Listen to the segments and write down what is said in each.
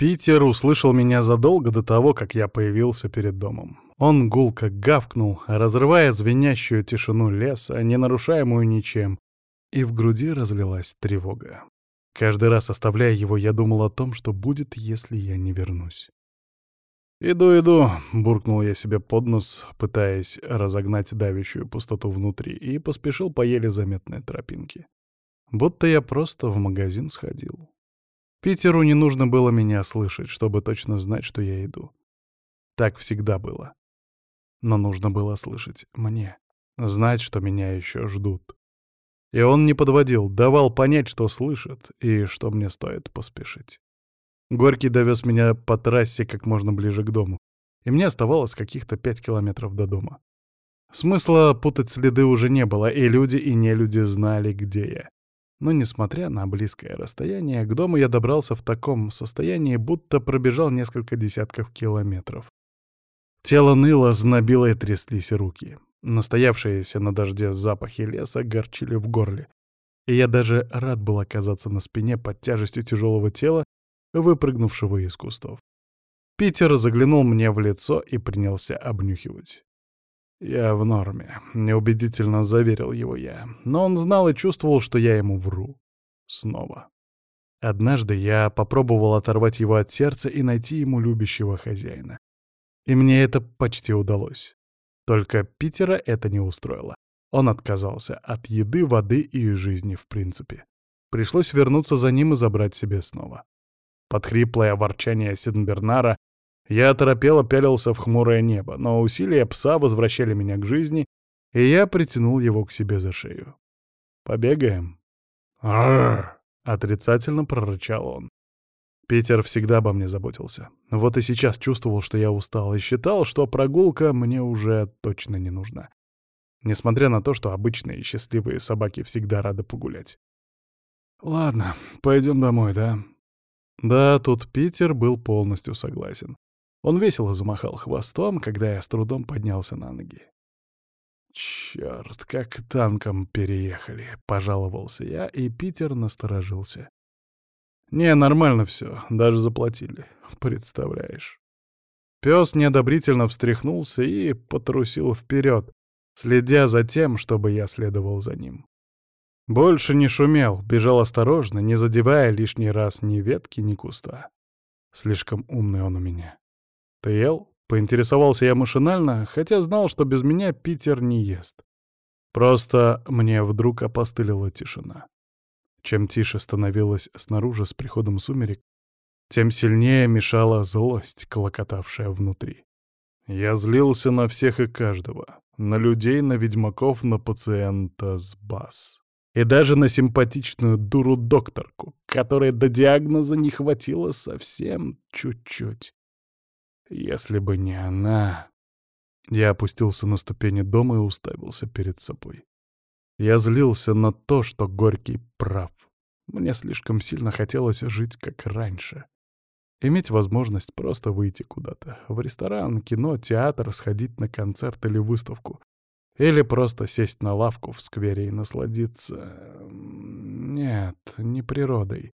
Питер услышал меня задолго до того, как я появился перед домом. Он гулко гавкнул, разрывая звенящую тишину леса, не нарушаемую ничем, и в груди разлилась тревога. Каждый раз оставляя его, я думал о том, что будет, если я не вернусь. «Иду, иду», — буркнул я себе под нос, пытаясь разогнать давящую пустоту внутри, и поспешил по еле заметной тропинке. Будто я просто в магазин сходил. Питеру не нужно было меня слышать, чтобы точно знать, что я иду. Так всегда было. Но нужно было слышать мне, знать, что меня еще ждут. И он не подводил, давал понять, что слышит и что мне стоит поспешить. Горький довез меня по трассе как можно ближе к дому, и мне оставалось каких-то пять километров до дома. Смысла путать следы уже не было, и люди, и нелюди знали, где я. Но, несмотря на близкое расстояние, к дому я добрался в таком состоянии, будто пробежал несколько десятков километров. Тело ныло, знобило и тряслись руки. Настоявшиеся на дожде запахи леса горчили в горле. И я даже рад был оказаться на спине под тяжестью тяжелого тела, выпрыгнувшего из кустов. Питер заглянул мне в лицо и принялся обнюхивать. «Я в норме», — неубедительно заверил его я, но он знал и чувствовал, что я ему вру. Снова. Однажды я попробовал оторвать его от сердца и найти ему любящего хозяина. И мне это почти удалось. Только Питера это не устроило. Он отказался от еды, воды и жизни в принципе. Пришлось вернуться за ним и забрать себе снова. Под хриплое ворчание Сиденбернара я оторопело пялился в хмурое небо, но усилия пса возвращали меня к жизни, и я притянул его к себе за шею. «Побегаем?» Отрицательно прорычал он. Питер всегда обо мне заботился. Вот и сейчас чувствовал, что я устал, и считал, что прогулка мне уже точно не нужна. Несмотря на то, что обычные счастливые собаки всегда рады погулять. «Ладно, пойдем домой, да?» Да, тут Питер был полностью согласен. Он весело замахал хвостом, когда я с трудом поднялся на ноги. «Чёрт, как танком переехали!» — пожаловался я, и Питер насторожился. «Не, нормально все, даже заплатили, представляешь». Пес неодобрительно встряхнулся и потрусил вперед, следя за тем, чтобы я следовал за ним. Больше не шумел, бежал осторожно, не задевая лишний раз ни ветки, ни куста. Слишком умный он у меня. «Ты ел?» — поинтересовался я машинально, хотя знал, что без меня Питер не ест. Просто мне вдруг опостылила тишина. Чем тише становилось снаружи с приходом сумерек, тем сильнее мешала злость, клокотавшая внутри. Я злился на всех и каждого, на людей, на ведьмаков, на пациента с БАС и даже на симпатичную дуру-докторку, которой до диагноза не хватило совсем чуть-чуть. Если бы не она... Я опустился на ступени дома и уставился перед собой. Я злился на то, что Горький прав. Мне слишком сильно хотелось жить как раньше. Иметь возможность просто выйти куда-то. В ресторан, кино, театр, сходить на концерт или выставку. Или просто сесть на лавку в сквере и насладиться... Нет, не природой,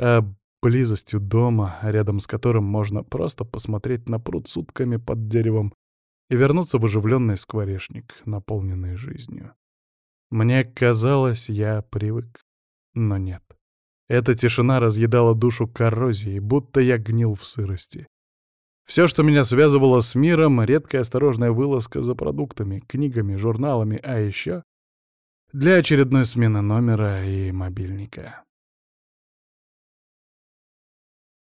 а близостью дома, рядом с которым можно просто посмотреть на пруд сутками под деревом и вернуться в оживленный скворечник, наполненный жизнью. Мне казалось, я привык, но нет. Эта тишина разъедала душу коррозией, будто я гнил в сырости. Все, что меня связывало с миром, редкая осторожная вылазка за продуктами, книгами, журналами, а еще для очередной смены номера и мобильника.